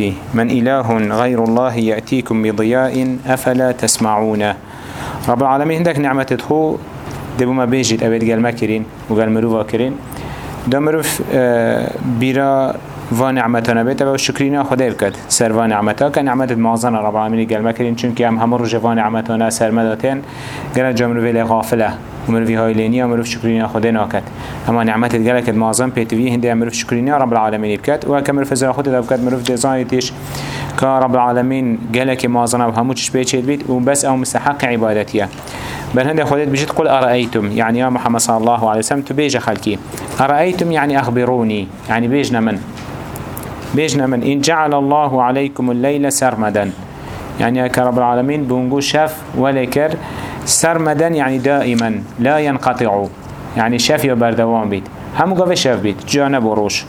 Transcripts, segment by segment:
الكلمة من إله غير الله يأتيكم بضياء أفلا تسمعون. رب العالمين عندك نعمة تدخو؟ دبو ما بيجيت أبيت قال ما وقال مروفا كرين. دا مروف آه بيرا و نعمتنا بيت و شكرنا خدا بكت سر و نعمتا كان نعمت مازن رب العالمين قال ما كرين چونك هم هم رجع و نعمتنا سر مداتين قال جمرو في غافلة. ومروفي هاي لينيا ومروف شكرنا خدا ناكت. أما نعمت قالك مازن بيتوي هندي مروف شكرنا رب العالمين بكت وكمروف زرا خدا بكت مروف دزايتش كرب العالمين قالك مازن و هموش بيتشيت بيت وبس أو مستحق عبادتية. بل هنده خودت بجد قل أرأيتم؟ يعني يا محمد صلى الله عليه وسلم تبيج خلقي. أرأيتم يعني أخبروني؟ يعني بيجنا من؟ بيجنا من؟ إن جعل الله عليكم الليل سرمدا. يعني يا رب العالمين بونقو شاف ولكر سرمدا يعني دائما لا ينقطع. يعني شاف يبردوان بيت هم قوة شاف بيت جانا بروش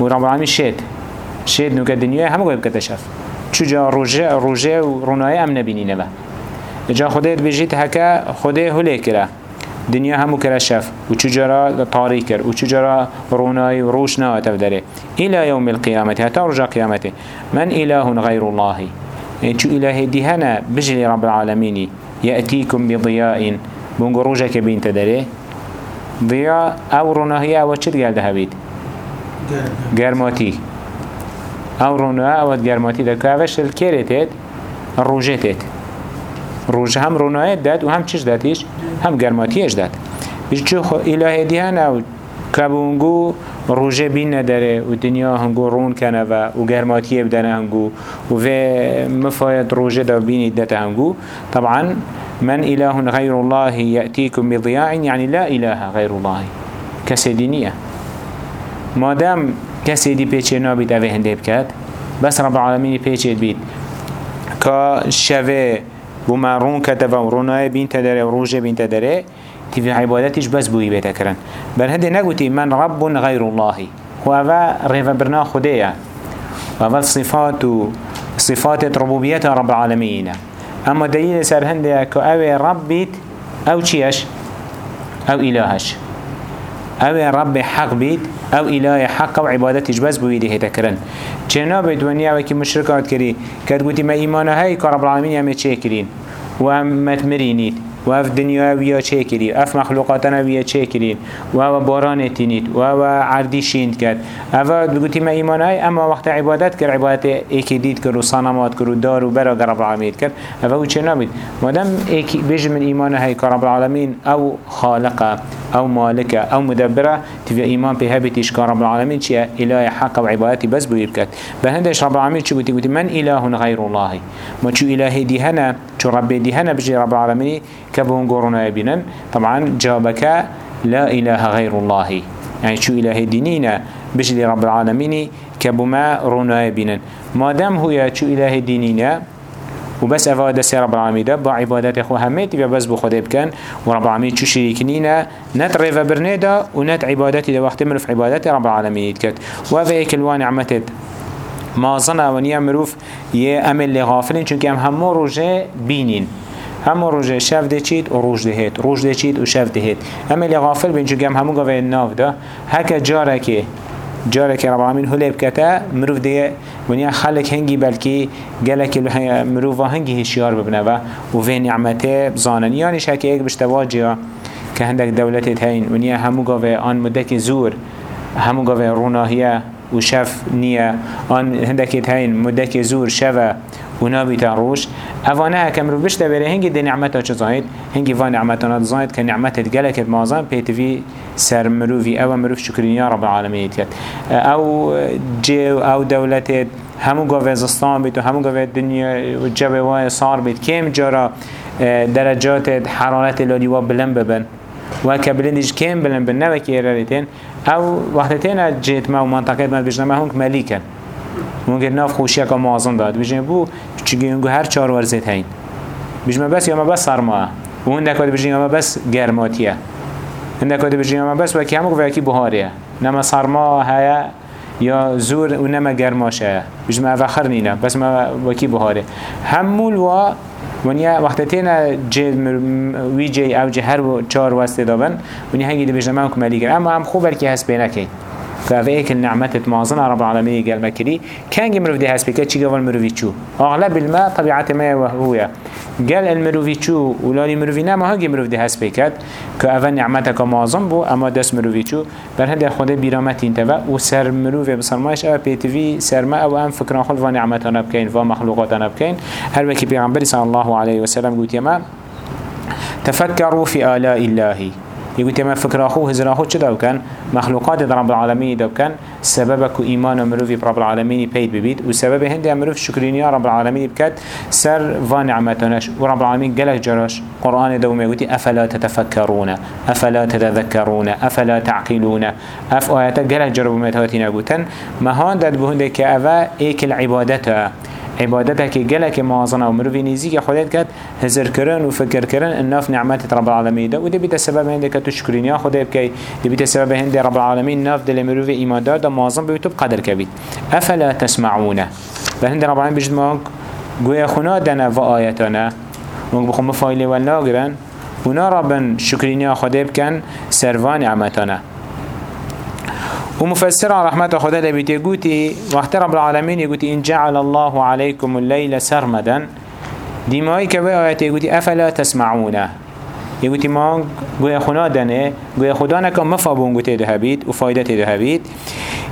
ورب العالمين شيد شيد نوك الدنيا هم قوة بكتشاف شو جا روجه روجه وروناية أم نبيني نبا. جا خودت بجيت هكا خوده هلی کرا. دنیا همو کرا شف. و چجرا طاری کر. و چجرا رونای و روش نواتف داره. إلى يوم القيامة حتى رجع قيامته من إله غير الله. شو إله دهنا بجلي رب العالمين يأتيكم بضياء. بونغو روجا كبين تدري ضياء أو روناهية أو چد قال ده بيت گرماتي أو روناه أو گرماتي ده كافش الكيرتت الروجتت روز هم رونایت داد و هم چش دادیش؟ هم گرماتیش داد. بیش چو الهی دیهن أو کبونگو روژه بین نداره و دنیا هنگو رون کنه و و گرماتیه بدنه هنگو و مفاید روژه دا بینید داته هنگو. طبعا من إله غير الله يأتيكم بضياع يعني لا إله غير الله. كسي دينية ما دام كسي دي بيچه نابد اوه هنده بكات بس رب العالمين بيچه بيت كشوه بما رون كتب ورونای بين تدري وروج بين تدري تفي عبادتش بس بوي بيتا كرن. بل هدي نقوتي من رب غير الله. وهذا ريفا برنا خديا. وهذا صفات صفات ربوبية رب العالمين. أما دليل سر هندي كأوي ربيت أو تشيش أو إلهش. أو رب حق بيت أو إله حق وعبادتش بس بويده هتكرن جناب الدنيا وكي مشركات كري. كتقولي ما إيمانها هاي كرب العالمين يا متشكرين ومتمرينيت و اف دنیا ویا چه کری اف مخلوقاتنا ویا چه کرین و أو باران تینید و أو عردی شیند کرد؟ أو بگوتی ما ایمان های اما وقت عبادت کرد عبادت ایکی دید کرد و صنمات کرد و دار و برا رب العالمین کرد. أو چه نبید مادم من ایمان های رب العالمین أو خالقه. أو مالكة أو مدبرة تبقى إيمان به هبتش كان رب العالمين چيا إله حق وعبادتي بس بيركت بهندش رب العالمين شو بتقول؟ من إله غير الله؟ ما شو إله دي هنا شو رب دي هنا بجي رب العالمين كبون قرونا يبينن. طبعا جابك لا إله غير الله. يعني شو إله دينينا بجي رب العالمين كبما رونا يبينن. ما دام هو شو إله دينينا وبس افا دست رب العالمين. ده با عبادت خو همه تبا بس بو خدا بكن ورب العالمين چو شريك نينا. نت ريفا برنه ده ونت عبادتي ده وقت مروف عبادت رب العالمين يتكت. وفا ايك الوان عمتت. ما ظن ونيا مروف يه أمل لغافلين. چونك هم همو روجه بينين. همو روجه شف ده چید و روج ده هید روج ده چید و شف ده هید اما اللي غافل بين چونك هم همو قوه الناف ده. هكا جاركي جارك رب العالمين هلب كتا مروف دي ونيا خلق هنگي بلكي قالك مروفا هنگي هشيار ببنا و وفي نعمته بزانن يعني شاكي ايك بشتواجه كهندك دولتت هين ونيا همو قوة آن مدك زور همو قوة روناهية وشف نية آن هندك هين مدك زور شفا ونابي تاروش اوانه هكم رو بشته بره هنگی ده نعمتا چه زاید؟ هنگی وان نعمتا زاید که نعمتت گلکت مازن پیتوی سر مروفی أو مروف شکرینی رب العالمین کرد. أو جو أو دولتت همو گاوه زستان بید و همو گاوه دنیا و جبه وای صار بید کم جارا درجات حرارت لالیوا بلند ببن؟ و که بلندش کم بلند بن نوکی ایرالیتین أو وقتتین جیت ما و منطقه ما بجنه ما هنگ ملیکن. ممكن ناف خوشی که معظم داد. بجنه بو چگه هر چهار ورزت هین. بجنه بس یا ما بس سرماه و هنده کده بجنه ما بس گرماتیه. هنده کده بجنه ما بس وکی همو وکی بهاریه نما سرما هیا یا زور و نما گرماشه. بجنه ما فخر نینه. بس ما وکی بهاره همول و ونیا وقت تینا جه وی جی او جه هر چهار واسطه دابن ونیا هنگی دی بجنه ما کمالی گر اما هم خوب بلکی هست بینه که كافي ايك النعمت مازن رب العالمين قال كان جمرو في هاس بك تشي قبل مروفي شو اغلب الماء طبيعه ما وهو. قال المروفي شو ولاني مروفي ما هاجي مروف ده هاس بكت كأفن نعمتك مازن بو اما دست مروفي شو بر هند خود انتبه وسر مروفي بصرماش أو بي تي في سر ما أو ام فكران خل ونعمتنا بكين ومخلوقاتنا بكين هل وكي بيغمبري صلى الله عليه وسلم يما تفكروا في آلاء الله. يقول تما فكر أخوه هزر أخوه چه كان؟ مخلوقات رب العالمين دو كان. سببك إيمان مروفي رب العالمين بيد ببيت. وسبب هندي مروف شكرينيا رب العالمين بكات سر ونعمتناش ورب العالمين قلق جراش. قرآن دوم يقول أفلا تتفكرون أفلا تتذكرون أفلا تعقلون. أف آيات قلق جرب متواتين قوتن ما هان داد بهنده كأفا إيك العبادة عبادتك جلك موازنة ومروفي نيزيك خودت كد هزر كرن وفكر كرن الناف نعمت رب العالمين ده. وده بيت السبب هندك تشكرين يا خدا بكي ده بيت السبب هند رب العالمين ناف دل مروفي إيمان دار ده موازن بيتوب قدر كبيت أفلا تسمعون. بهند رب العالمين بجد مانك قوية خنا دنا وآياتنا مانك بخم فايلة والناقرن ونرى شكرين يا خدا بكن سرفان نعمتنا ومفسر رحمة خدا لبيت يقولي وقت رب العالمين يقولي إن جعل الله عليكم الليل سرمدا. دي ماي كبه آيات يقولي أفلا تسمعون؟ يقولي ما قوي خنا دنه قوي خدا نكم مفابون قوتي دهبيت وفايدة دهبيت.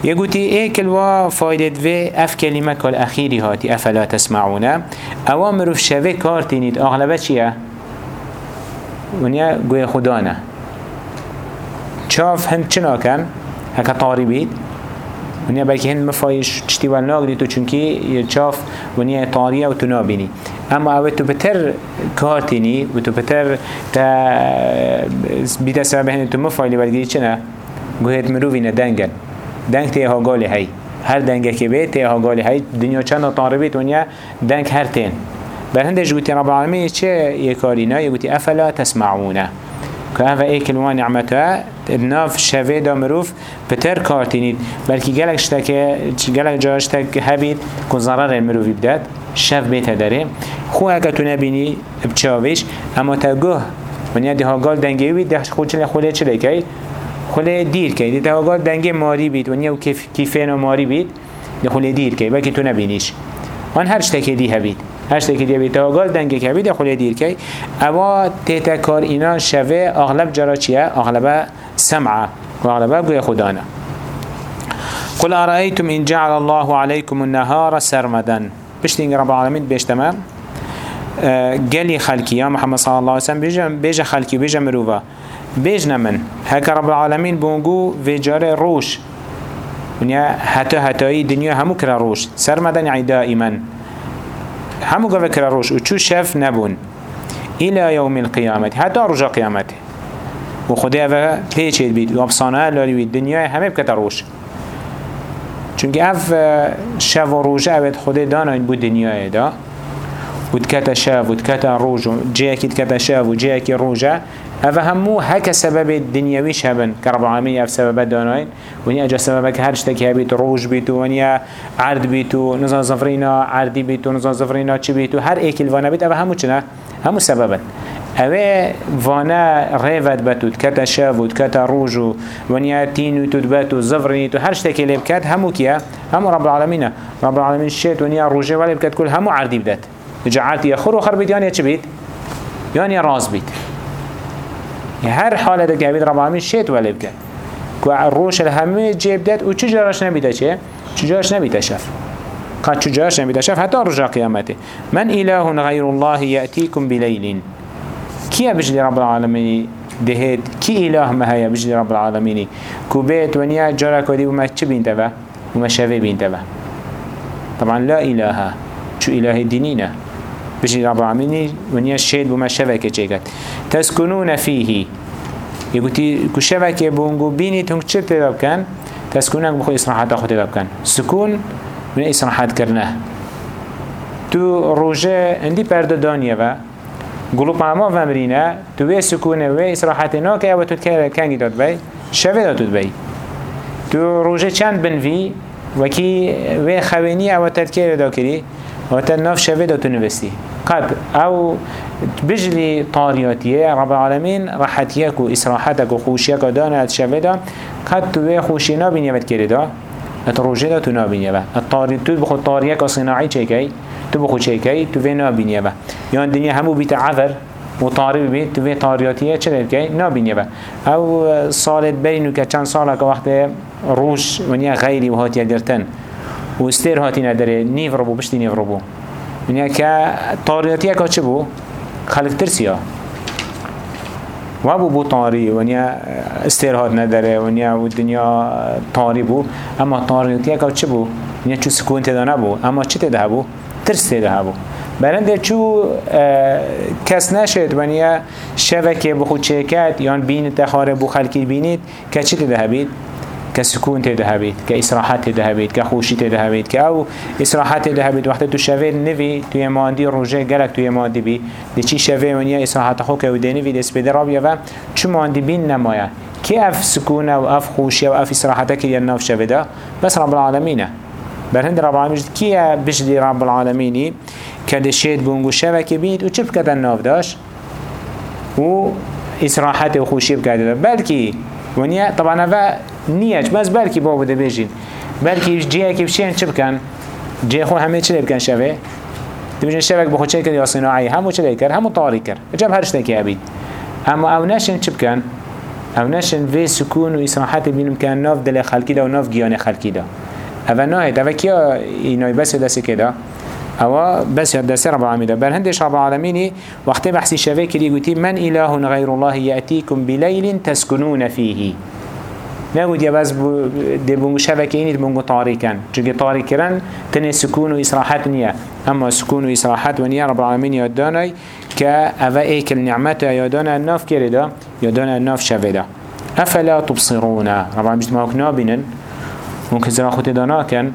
يقولي إيه كلوا فايدة في أف كلمة كل أخيري هاتي أفلا تسمعون؟ أوامر في شوه كارتينيت أغلبة چيه؟ ونیا قوي خدانا شاف هند چنا كان هكا طاري بيت ونیا بلکه هند مفایش چتی ول ناگری تو چونکی چاف ونیا طاریه و تو نابینی. اما اوه تو بتر کارتینی و تو بتر تا بیت سبب هند تو مفایلی بلگیری چنه گوهت مروفی ندنگن دنگ تیه ها گالی هی. هر دنگه که بید تیه ها گالی هی دنیا چند طاری بید ونیا دنگ هر تین. بر هندش گوتی رب العالمین چه یه کاری نه؟ یه افلا تسمعونه. که اوه ای کلمه نعمت ها ناف شوه دا مروف بتر کارتینید بلکه گلک شتکه گلک جاشتک هبید که ضرر مروفی بدد شف بیت داره. خو اگه تو نبینی بچاویش. اما تا گوه منیا دی هاگال دنگی بید دخش خود چلی خوله چلی که خوله دیر که دی هاگال دنگی ماری بید. منیا و کیفین و ماری بید. دی خوله دیر که بلکه تو نبینیش. آن هر شتکه دی هبید. هشت که دیگه بیتا گل دنگه که بیده خلی دیر که اما تیتا کار اینا شوه اغلب جرا چیه؟ اغلب سمعه و اغلب گوی خدانه قل أرأيتم إن جعل الله عليكم النهار سرمدا بشتين رب العالمين بيش تمام قالي خلقي يا محمد صلى الله عليه وسلم بيجا, بيجا خلقي بيجا مروفا بيج نمن هكا رب العالمين بونجو في روش. ونيا حتى حتى دنيا همو كرا روش. سرمدا يعني دائما. همو قوة كرا روش وچو شف نبون إلى يوم القيامة. حتى رجا قيامته وخده اوه پیچید بید و افسانه لالی بید دنیای همه بکتا روش چونکه اف شف و روش اوید خده داناین بود دنیای دا. بود کتا شف بود کتا روش جه اکید کتا شف و جه روشه اوه همو هک سبب دنیاویش هبن؟ که رب العالمین اف سبب داناین ونیا اجا سبب که هر شتکی هبید روش بیتو ونیا عرد بیتو نزان زفرینا عردی بیتو نزان زفرینا چی بیتو هر ایکل وأنا بیت اوه همو چنه همو سببن. اوه وأنا ریفت بتود کتا شاود کتا روجو ونیا تینو تود بتو زفرنی تو هر شتکی لیب کت همو کیا همو رب العالمین رب العالمین شیط ونیا روجه ولی بکت کل همو عردی بدت جعلتی خور و خر بید یعنی چه بید؟ یعنی راز بید هر حالت که بید رب العالمین شیط ولی بکت که روش همه جیب داد و چه جراش نبیده چه؟ چه جراش نبیده شف. قد چه جراش نبیده شف؟ حتی رجا قیامته. من اله غیر الله یأتیکم بلیلین كيا بجلي رب العالمين دهيت كي إله ما هيا بجلي رب العالمين كوبيت ونيا جارا كودي وما تش بين تبا وما شافي بين تبا طبعا لا إله شو إله دينينا بجلي رب العالمين ونيا الشيد وما شافي كجيكت تسكنون فيه يقولي كشافك بونجو بيني تونك تشل تداب كان تسكنك بخو إصراحات أخو تداب كان سكون من إصراحات كرناه تو روجه عندي برد دانيا گلوب ما ومرینه تو وی سکونه وی اصراحت ناکه أو تو کنگی داد بی؟ شوه داد بی. تو روژه چند بنوی؟ وکی وی خوینی أو تذکر دا کری هاتا ناف شفيدا تنفستي قد أو بجلي طارياتية رب العالمين راحتيك وإسراحتك وخوشيك دانا شفيدا. قد توي خوشي نابين يبت كريدا اتروجه دا تو نابين يبا الطاري تو بخو طاريك صناعي چيكي تو بخو چيكي تو في نابين يبا يعني دنيا همو بيت عذر وطاري بيت تو في طارياتية چه كي نابين يبا أو صالت بينو كچان صالك وقت روش ونيا غيري وهاتي درتن و استیر هاتی نداره نیو رو بو بشتی نیو رو بو یعنی که چه بو؟ خلق ترسیا و ابو بو طاری ونیا استیر هات نداره ونیا و دنیا طاری بو اما طاریاتی اکا چه بو؟ ونیا چو سکون تدا نبو اما چه تده بو؟ ترس تده بو برنده چو کس نشد ونیا شبکه بخود چکت یان بین تخاره بو خلکی بینید که چه تده بید؟ كسكون تدهبيت كإسراحات تدهبيت كخوشي تدهبيت كأو إسراحات تدهبيت وقت تو شوه نوي تو يماندي روجه گلك تو يماندي بي. دي چي ونيا إسراحات خوك و دي نوي دس بده رابيا و چو ماندي بين نمايا. كي أف سكونه و أف خوشي و أف إسراحاتك يناف ده بس رب العالمين. برهند رب العالمين كي بجدي رب العالمين كده شيد بونگو شوه كبيت و چپ كده ناف و إسراحات و خوشي بكده بلكي ونیا طبعا هذا نیج بس بلکی بابو ده بیجین بلکی جیه که بشین چه بکن؟ جیه خو همه چه بکن شوه؟ تبجن شبك بخو چه یا صناعی؟ همو چه کرد همو طاری کرد جب هرش تکی آبید. اما أو نشن چه بکن؟ أو نشن وی سکون و اسراحت بینم که ناف دل خلقی دا و ناف گیان خلقی دا. أو ناهید أو کیا اینای بس دستی که دا؟ أو بس دسر رب العالمين بل هندش رب العالمين وقت بحثي شبه كري قلتي من إله غير الله يأتيكم بليل تسكنون فيه نقول يا بس دي بونجو شبكة إني بونجو طاريكا جوجي طاريكا تني سكون وإسراحات نيا أما سكون وإسراحات ونيا رب العالمين يداني كأفا إيك النعمة يدانا الناف كريدا يدانا الناف شفدا أفلا تبصرون؟ رب العالمين بجتماعك نابنا ممكن زرا خوتي دانا كان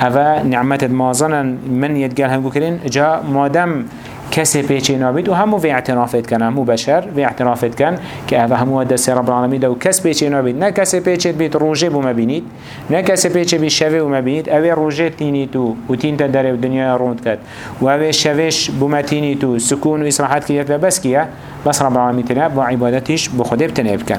أفا نعمة مازنا من يتقال هنگو كرين جا مادم کسی پیچه نابید. و همو وی اعترافت کن همو بشر وی اعترافت کن که اوه همو دست رب العالمین دو کس پیچه نابید. نه کسی پیچه بید روژه بو مبینید نه کسی پیچه بید شوه بو مبینید. اوه روژه تینی تو و تین تا داره دنیا روند کرد و اوه شوش بو متینی تو سکون و کیت و بس کیه؟ بس رب العالمین تنب و عبادتش بخوده بتنب کن.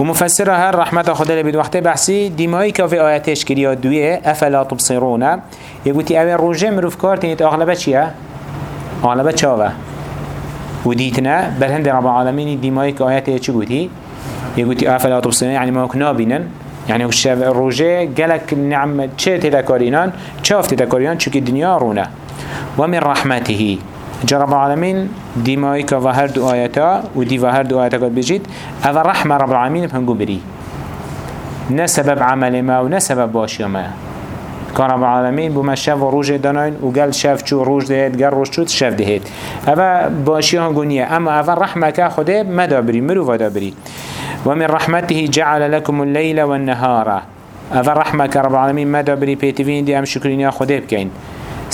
ومفسرها رحمة خدا لبيد وقت بحثي ديماي كافي آياتش كريا دوية أفلا تبصرون؟ يقول تي أول روجه مروف كارتين أغلبة چيه؟ غالبا چاوه و دیتنا بل هند رب العالمين ديماي كآيات چه قوتي يقولي أفلا تبصرون يعني ما كنا بينن يعني الشاب الروجه قالك نعم چه تذكرينان چاف تذكرينان چوك الدنيا رونا ومن رحمته جرب العالمين ديماي كظهر دو آياتا ودي ظهر دو آياتا قد بجيت هذا رحمة رب العالمين بهنقو بري نسبب عمل ما ونسبب باشي ما كان رب العالمين بما شاف روج دانين وقال شاف شو روج دهيت قال روج شو شاف دهيت أبا باشي هنقولنيا أما أفا رحمة كخده ما دابري مرو دابري ومن رحمته جعل لكم الليل والنهار أفا رحمة كرب العالمين ما دابري بيتفين دي أم شكرين يا خده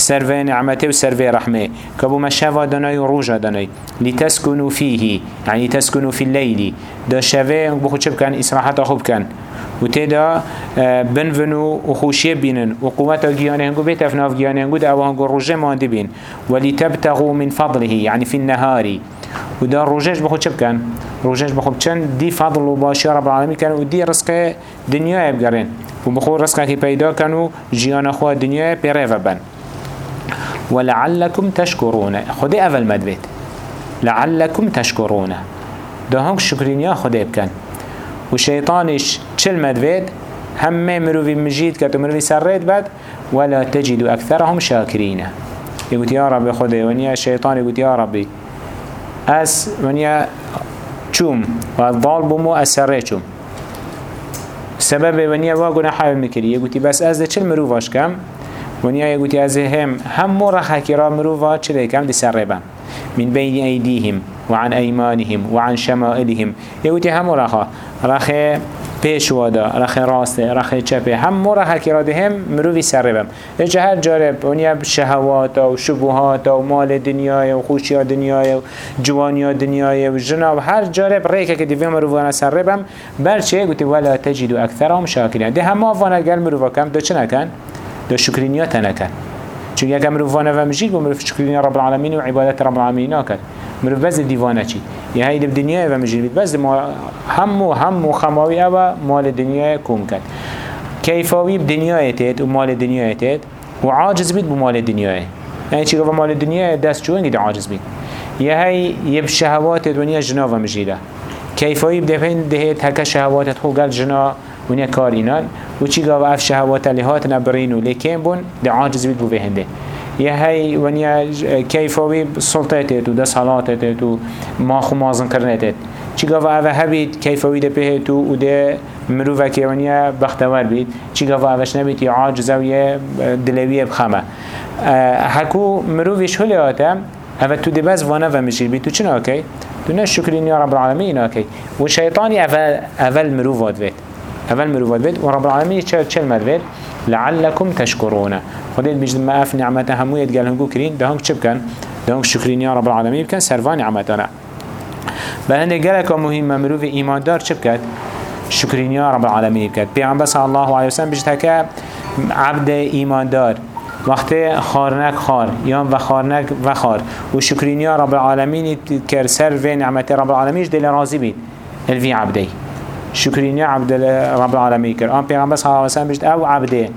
سرفي نعمته وسرفي رحمه كبو ما شافا داناي وروجا داناي لتسكنوا فيه يعني تسكنوا في الليل دا شافي بخو كان إسراحات خوب كان و تدا بنفنو و خوشی بینن. و قوت گیانه هنگو افناف گیانه هنگو دا هنگو روژه مانده بین. ولی تبتغو من فضله يعني في النهاري ودا روجش بخو چه بکن؟ روجش بخو چند دی فضل و باشی رب العالمین کن و دی رزق دنیا بگرن و بخو رزق که پیدا کن و جیان خواه دنیا پیره بن ولعلكم تشكرون. خدي اول مدبت لعلكم تشكرون ده هنگ شکرینیا خدای بکن. و شیطانش چل مدوید همه مروی مجید کت و مروی سرید بد. ولا تجد اکثرهم شاکرین. يقول يا رب خدي ونيا الشيطان يقول يا ربي أس ونيا چوم والضال بمو أسره چوم. سبب ونيا واقنا حاول مكري يقول بس أز ده چل مروفاش كم ونيا يقول أز هم هم مرة حكرا مروفا چل كم دي سربا من بين أيديهم وعن أيمانهم وعن شمائلهم. يقول هم رخا. رخي پیشوادا رخ راسته رخ چپه. هم مورا حکیراده هم مروی سره بم اجا هر جارب اونیا شهوات و شبهات و مال دنیای و خوشی دنیای و جوانی دنیای و جناب. هر جارب ریکه که دیوی مرووانا سره بم برچه گوتی ولا تجدو اکثرهم شاکرین. ده همه وأنا گل مرووا کم دو؟ دو شکرینیات نکن چون یک مروفانه و مجید و مروف شکرین رب العالمین و عبادت رب العالمین ناکد مروف بس دیوانه چی؟ یه هایی دنیا و مجید بس هم و هم و خماوی أو مال دنیا کم کد کیفاوی بدنیا تید و مال دنیا تید و عاجز بید بمال دنیا یعنی چی گفت مال دنیا دست چون گید عاجز بید. یه هایی یه بشهوات دنیا جنا و مجیده. کیفاوی بدهین دهید شهوات خو گل جنا ونیا کارینان و چی گفت اف شهوات لهات نبرین و لیکن بون ده عاجز بید بو بهنده. یه هی ونیا کیفاوی سلطه تو دست حالات تو ما خو مازن کرنه تید چی گفت اوه هبید کیفاوی ده به تو و ده مروفه که ونیا بختور بید چی گفت اوش نبید یه عاجزه و یه دلویه بخمه. هکو مروفش هلی آتم اوه تو ده بس وانه و مشیر بید تو نه شکرین یا رب العالمین ناکی. و شیطانی اول, اول مروفات بید اول مروفات بید و رب العالمین چه چل مد لعلكم تشكرون. خديت بيجد ما أف نعمته هموية قال هنقو كرين ده هنك چبكن ده هنك شكرين يا رب العالمين بكن سرفان نعمتنا. بل هنده قالك مهم مروف إيمان دار چبكت شكرين يا رب العالمين بكت بيعن صلى الله عليه وسلم بيجد هكا عبد إيمان دار. وقت خارنك خار يوم و خارنك و خار. و يا رب العالمين كرسر في نعمة رب العالمين دل راضي بيت. الفي عبدي. شكرين يا عبد رب العالمين كر آن پیغمبر صلى الله عليه وسلم بيجد أو عبده.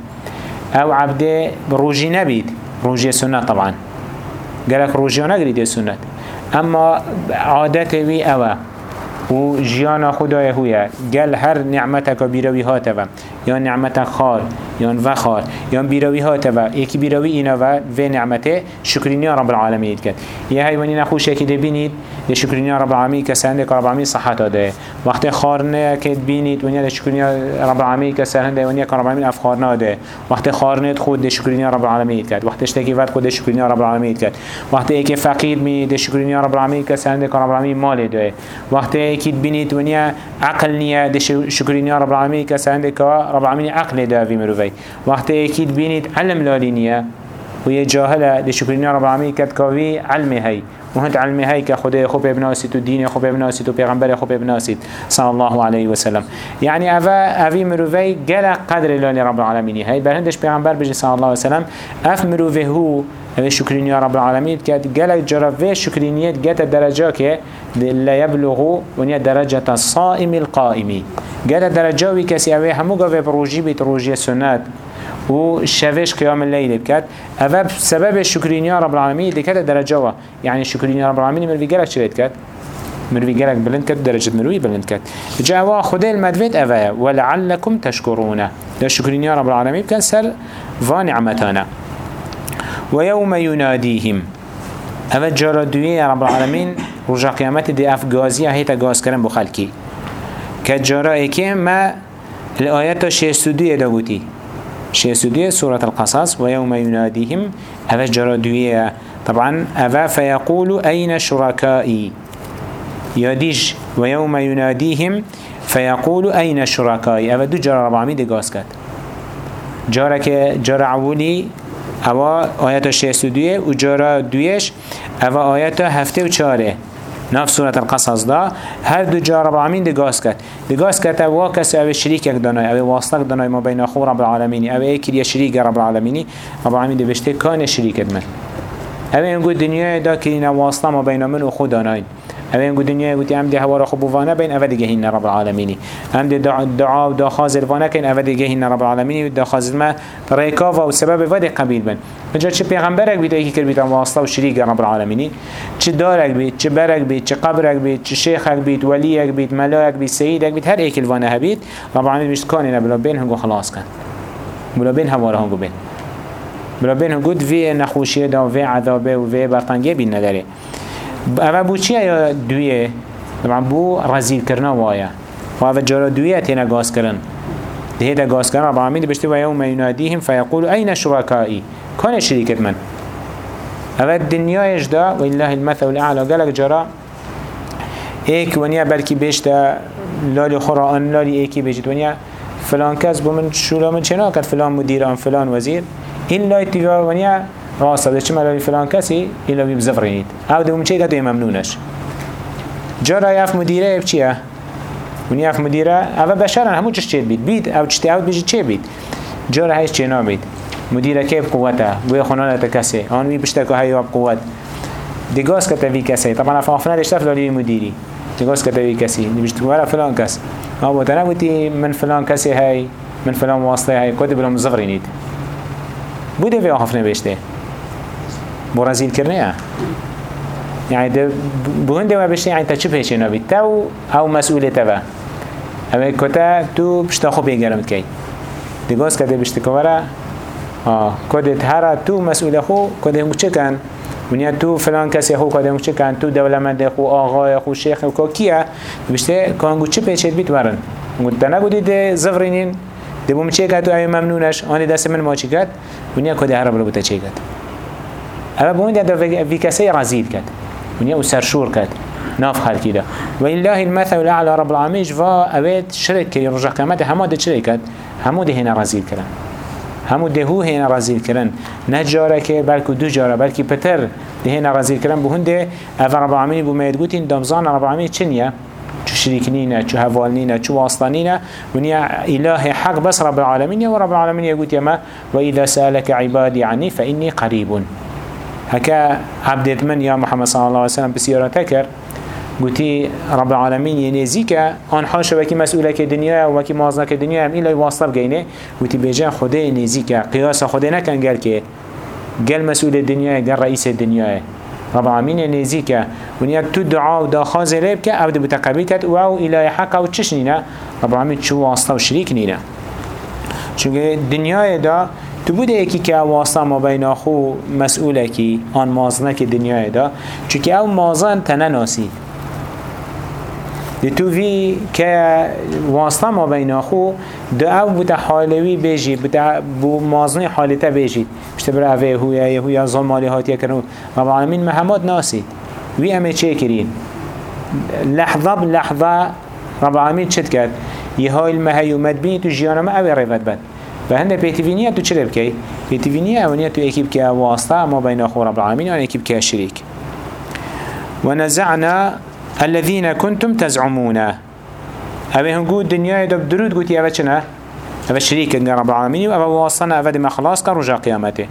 أو عبده بروجي نبيد روجي سنة طبعا. قالك روجي نقريد سنة اما عادته وي اوه. و جیانا خدای هویا گل هر نعمت که بیروی هاته و یا نعمت خار یا و خار یا بیروی هاته و یکی بیروی اینا و و نعمته شکرینی رب العالمین کرد یه حیوانی نخوشه که بینید ده شکرینی رب العالمین که سنده که رب العالمین صحت داده وقت خارنه که بینید ونیا ده شکرینی رب العالمین که سنده ونیا که رب العالمین افخار ناده وقت خارنه خود ده شکرینی رب العالمین کرد وقت اشتکی ود خود ده شکرینی رب العالمین کرد وقت که فقیر می ده شکرینی رب العالمین که سنده که رب العالمین مال ده وقت که بینید ونیا عقل نیه ده شکرینی رب العالمین که سنده که رب العالمین عقل ده وی مروی وقت که بینید علم لالی نیه و یه جاهله شکرینی رب العالمین کرد که وی علمه هی. وهند علمي هاي كخده خوب بناسيت ودين خوب بناسيت وبيغمبر خوب بناسيت صلى الله عليه وسلم يعني أفا أفي مروفي جل قدر الله رب العالمين هاي برهندش بيغمبر بجي صلى الله عليه وسلم أف مروفي هو هذا شكرين يا رب العالمين كات جل جرفه شكرينيات جت درجة ك لا يبلغ ونيا درجة الصائم القائم جل درجة وكسي أوي همو جوه بروجي بتروجي سنات و شوش قيام الليل بكات أفا بسبب الشكرين يا رب العالمين دي درجة يعني الشكرين يا رب العالمين من في جلك شريت كات مروي جلك بلند كات درجة مروي بلند كات جاوا خده المدفت أفا ولعلكم تشكرون ده الشكرين يا رب العالمين كان سر فانعمتنا ويوم يناديهم. أفا جارة دوية يا رب العالمين. رجع قيامت دي أف غازية هيتا غاز كرم بخلقي كجارة ايكي ما الآيات شيستودية داوتي شيسودية سورة القصص ويوم يناديهم أفا جرادوية طبعا أفا فيقول أين شركائي يديش ويوم يناديهم فيقول أين شركائي أفا دو جرى ربعمي دي قاسكت جارك جرى عولي أوا آيات الشيسودية وجرى دويش أفا آيات هفته وچاره ناف سورة القصص دا هر دو جا رب العالمين دي غاز كت دي غاز كت أو كس أو شريكك داناي أو واسطك داناي ما بين اخو رب العالمين أو اي كريا شريك رب العالمين رب العالمين دي بشته كان شريك من أو انگو دنیا دا كرينا واسطة ما بين من و خود داناين اوين قد دنيا قد عمد هوا فانا بين أفد جهين رب العالمين عمد دعاء ودا خازر وانا كين أفد جهين رب العالمين ودا خازر ما و وسبب فد قبيل بن. فجاء چه پیغمبرك بيت ايكي كربيت واسطة وشريك رب العالمين چه دارك بيت چه برك بيت چه قبرك بيت چه شيخك بيت وليك بيت ملاگ بيت سيدك بيت هر ايكي الوانا هبيت رب العالمين بيشت كاننا بلا بين هنگو خلاص كان بلا بين هوا هنگو بين بلا بين هنگو وی نخوشی دا وی عذابه وی برطنگه بین نداره. اوه بو چیه یا دویه طبعا بو رزیل کرنا وایا و اوه جارا دویه تینا گاز کرن ده ده گاز کرن رب العالمین بشتی و یوم ینادیهم فیقول این شرکائی کان شریکت من؟ اوه دنیایش دا و الله المثل الاعلى قالك جارا ایک ونیا بلکی بیشتا لالی خوران لالی ایکی بیشت ونیا. فلان کس بو من شولا من چنا کرد فلان مدیران فلان وزیر. این لای تیوار ونیا راسته ده چه ملالی فلان کسی ایلا بی بزفرینید أو ده چه که ممنونش. جا یف مدیره اف چیه؟ ونی یف مدیره أو بشرن همون چش چید بید بید أو چتی أو بیجی چه بید جا را هیچ چه نابید مدير كيف قوته بوي خنانة كسي. آن بي بشتكو هاي بقوت دقاس كتبي كسي طبعا فافنا دشتف لولي مديري دقاس كتبي كسي نبشتكو ولا فلان كس ما بوتنا قلتي من فلان كسي هاي من فلان واسطة هاي كتب لهم زغرينيد بوده في آخفنا بيشته برازيل كرنيه يعني ده بهنده ما بشته يعني تشوف هيش نبي تو أو مسؤولية تبع أما كتا تو بشتاخو بيجرم كي دقاس كده بشتكورا آه كده هرا تو مسؤول خو كده مچه كان ونیا تو فلان کسی خو کده مچه کن تو دولمند خو آقای خو شیخ خو کیه بشته کانگو چه پیچید بیت ورن گفت نگو دید زغرینین دبو مچه کد تو ای ممنونش آن دست من ما چی کد ونیا کده هر بلو بتا چه اما بوین دید وی کسی رزید کد ونیا أو سرشور کد ناف خلقی ده و الله المثل الأعلى رب العالمین جوا اوید شرک کری رجع قیامت همه ده چه کد همه ده هنا رزید کردن همو دهو هینا رزیل کرن نه جاره که بلکه دو جاره بلکه پتر ده هینا رزیل کرن بو هنده أو رب بو مید گوتین دامزان رب العالمین چنیه چو هوال نینه چو واسطه نینه ونیا إله حق بس رب العالمین و رب العالمین يقول يما وإذا سألك عبادي عني فإني قريب. هكا عبدت من يا محمد صلى الله عليه وسلم بسيارة تكر قلتي رب العالمين ينزيك آن حاش وكي مسؤولة كدنيا وكي مازنة كدنيا هم إلا يواصل بجينه قلتي بيجان خده ينزيك قياس خده نكن قال كي قال مسؤول الدنيا قال رئيس الدنيا رب العالمين ينزيك ونيا تدعا ودا خازله بك أو دي بتقبيتت أو إلى حق أو تشنينا. رب العالمين شو واسطة وشريك نينا چونکه دنیای دا تو بوده یکی که واسطه ما بین آخو مسئوله کی آن مازنه که دنیای دا چونکه أو مازن تنناسی دی تو وی که واسطه ما بین خو دو أو بوده حالوی بیجی بوده بو مازنی حالتا بیجی بشته بر اوه هویا هویا ظلم مالی هاتیا کرنو رب العالمین محمد ناسی وی امه چه کرین. لحظه بلحظه رب العالمین چت کرد؟ یه های المهی و مدبینی تو جیانما اوه ریفت بد و هنده پیتیوینیه تو چرا بکی؟ پیتیوینیه اونیه تو اکیب که واسطه ما بین خو رب العالمین و اکیب که شریک ونزعنا الذين كنتم تزعمون. أبي هنقول الدنيا يدب درود قلت يا بچنا أبا شريك رب العالمين وأبا واصلنا أبا دم خلاص كرجا قيامته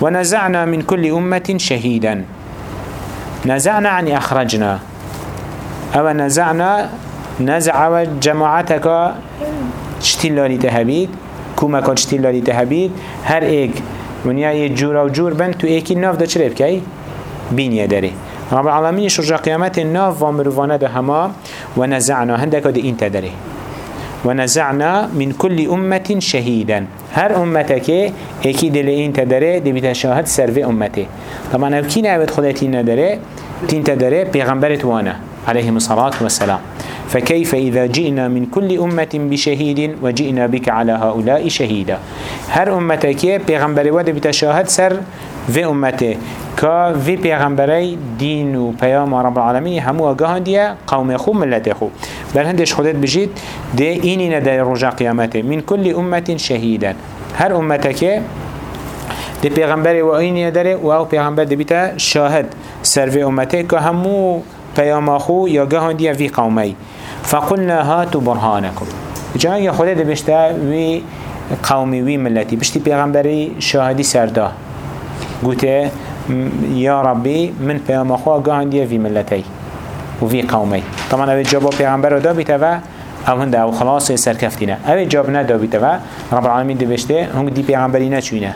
ونزعنا من كل أمة شهيدا. نزعنا عن أخرجنا أبا نزعنا نزع جماعتك اشتلالي تهبيد كوما كان اشتلالي تهبيد هر ايك ونيا يجور أو جور بن تو ايكي ناف دا چرب كي بين يدري رب العالمين شرجا قيامت الناف ومروفانا ده هما ونزعنا هندك ده انت داره ونزعنا من كل أمة شهيدا هر أمتك أكيد اللي انت داره دي بتشاهد سرف أمته. طبعا أو كين عبد خدتين نداره تين تداره پیغمبرت وأنا عليهم الصلاة والسلام. فكيف إذا جئنا من كل أمة بشهيد وجئنا بك على هؤلاء شهيدا؟ هر أمتك پیغمبر وده بتشاهد سر في أمته که وی پیغمبری دین و پیام رب العالمین همو آگاهان دیه قوم خو ملت بل هندش خودت بجید ده اینی نده رجا قیامته. من کل امت شهیدا هر که ده پیغمبری و اینی داره و آو پیغمبر ده شاهد. سر وی أمته که همو پیام خو یا گاهان دیه وی قومی. فقلنا هاتو برهانکم. جایی خودت بشته وی قومی وی ملتی. بشتی پیغمبری شاهدی سرده گوته يا ربي من پیام خواه گاهن دیه وی ملتی. و وی قومی. طبعا اوه جابا پیغمبر دا بیتا و أو هنده أو خلاص سرکفتینه. اوه جاب ندا بیتا و رب العالمین دو بشته هنگ دی پیغمبری نچوینه.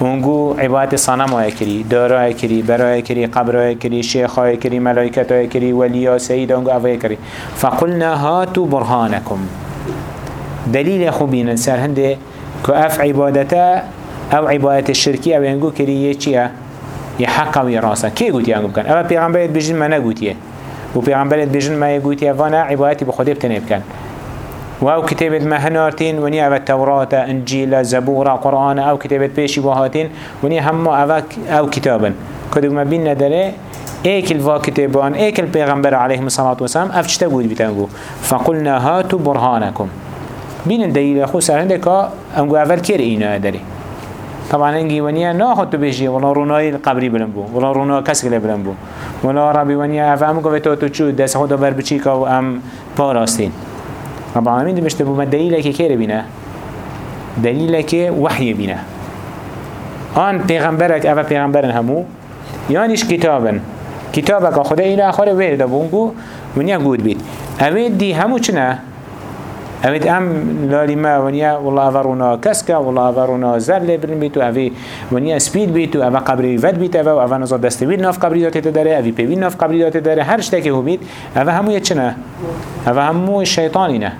هنگو عبادت صنم های کری دارای کری برای کری قبرای کری شیخ های کری ملائکت های کری ولیا سید هنگو اوه کری. فقلنا هاتو برهانکم. دلیل خوبین سر هنده که اف عبادتا أو عبادت الشركي أو هنگو کری یه چیه؟ یه حق و یه راسه کی گوتی انگو بکن؟ اما پیغمبرت بجن ما نگوتیه و پیغمبرت بجن ما یگوتیه وأنا عبادتی بخوده بتنه بکن و كتابت ما هنارتين وني أو التوراة إنجيل زبورة قرآن أو كتابت بيشي وهاتين وني هم أو أو كتابا كدو ما بين ندره ايك الفا كتابان ايك البيغمبر عليه الصلاة والسلام افتشتا بود بتنگو فقلنا هاتوا برهانكم. بين الدليل أخو سرهندك انگو اول كير إينا داري طبعا إنجي ونيا ناخد تبيجي ولا روناي القبري بلن بو ولا رونا كسكل بلن بو ولا ربي ونيا افهم كو تو تو دس خود بر بچيكا و أم باراستين رب العالمين دي مشتبو ما دليل كي كير بينا. دليل كي وحي بينا. آن پیغمبرک اوه پیغمبرن همو. یانیش کتابن. کتابک خدا اینا آخر ویرده بونگو ونیا گود بید. اوه دی همو چنه؟ اوید ام لالی ما ونیا والله اورونا کسکا والله اورونا زر لبرن بیتو اوی ونیا سپید بیتو اوه قبری ود بیت اوه اوه نزا دستوید ناف قبری داته داره اوی پیوید ناف قبری داته داره هر شتکی هو بید اوه همو یه چنه اوه همو شیطانی نه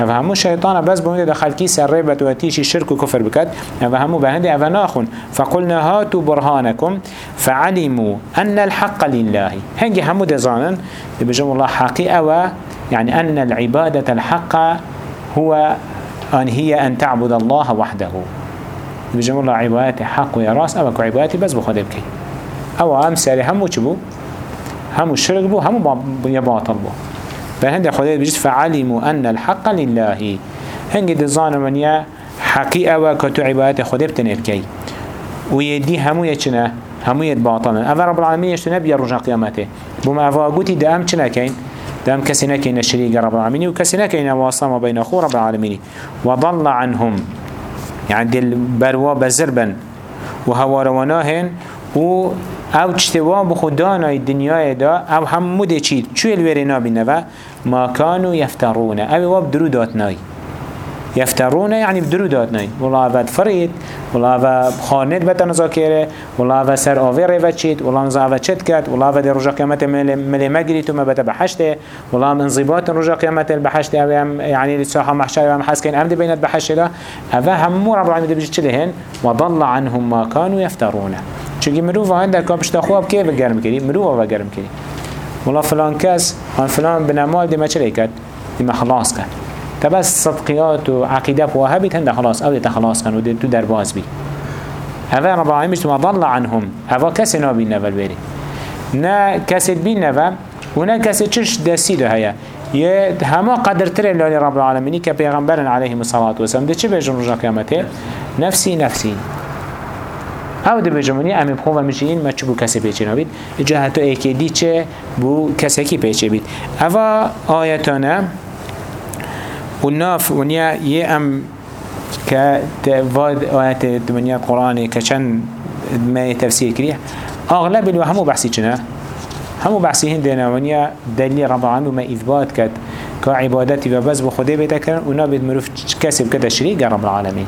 اوه همو شیطان بس بمید دخل کی سر ریبت و تیشی شرک و کفر بکد اوه همو به هنده اوه ناخون فقلنا هاتو برهانکم فعلموا ان الحق لله هنگی همو دزانن بجم الله حقی اوه يعني أن العبادة الحق هو أن هي أن تعبد الله وحده. بجمع الله عبادة حق ويا راس أما عبادتي بس بخده بكي أو أم سالي همو چبو همو الشرك بو همو يباطل بو. فهند خده بجد فعلموا أن الحق لله. هنگ دزان من يا حقيقة وكتو عبادة خده بتنبكي ويدي همو يچنه همو باطلا أفا رب العالمين يشتنه بيا رجع قيامته بما أفا قوتي دام چنه كين دام كسي نكين الشريك رب العالمين وكسي نكين واصلا ما بين أخو رب العالمين. وضل عنهم. يعني دل بروا بزربن. وهوارواناهن و أو چتوا بخدانا الدنيا دا أو هم مده چید چو الویرنا بینه ما كانوا يفترون أو واب درودات ناي يفترون يعني بدرودات ناي والله افاد فريد والله افاد خانت بتا نزاكيره والله افاد سر آوه ريفت چيت والله نزا افاد چت كت والله افاد رجا قيامت ملي مجريتو ما بتا بحشته والله من انضباط رجا قيامت البحشته يعني لساحة محشر وهم حسكين امد بينت بحشته لا. افا همو رب العالمين بجي چلهن وضل عنهم ما كانوا يفترون چونكي مروفا عندك كابشتا خواب كيف گرم كري مروفا گرم كري والله فلان كاس هان فلان بنامال دي ما چلي كت دي ما خلاص كت تبس صدقيات وعقيدة بوها بيت هنده خلاص أو يتخلاص كانوا دي تو درباز بي. هذا رب العالمين مش ضل عنهم. هذا كسي نابي النفل بيري نا كسي بي النفل ونا كسي تشش دسي ده هيا يه هما قدر ترى لله رب العالمين كبيغمبر عليه الصلاة والسلام. ده چه بيجن رجا قيامته نفسي نفسي أو ده بجمونی امی بخون و میشین ما چه بو کسی پیچه نبید جهتو ایکی دی چه بو کسی کی پیچه بید. اوا آیتانه والناف ونيا يأم كتفاد آيات دمنيا القرآن كشن ما تفسير كريه. أغلب اللي همو بحثي كنا همو بحثي هندنا ونيا دليل رب العالمين ما إثبات كت كعبادتي وبس بخده بيتكرن. ونابد مروف كسب كده شريك رب العالمين.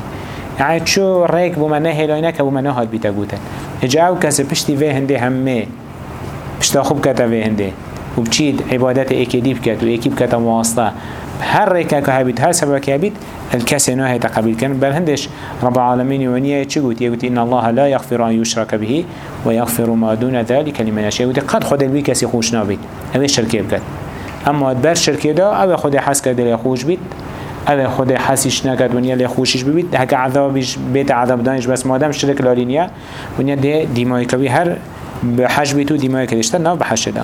يعني شو ريك بما نهي لينك بما نهاد بيتقوتا هجاو كسب بشتي في هندي همه بشتا خوب كتا في هندي. وبچيد عبادت إيكي بكت و إيكي بكت مواسطة. هر ريكا كهبيت هر سبب كهبيت الكسي نوهي تقبل كان بل هندش رب العالمين ونيا يتشقوت يقول إن الله لا يغفر أن يشرك به ويغفر ما دون ذلك لمن يشاء يقول قد خد البي كسي خوش نابيت هذا الشركة بكت أما بر شركة دا أو خد حس كده ليخوش بيت أو خد حسيش نكد ونيا ليخوشش بيت هكا عذابش بيت عذاب دانش بس ما دام شرك لالينيا ونيا دي ديماي كبي هر بحج بيتو ديماي كدشتن ناف بحش ده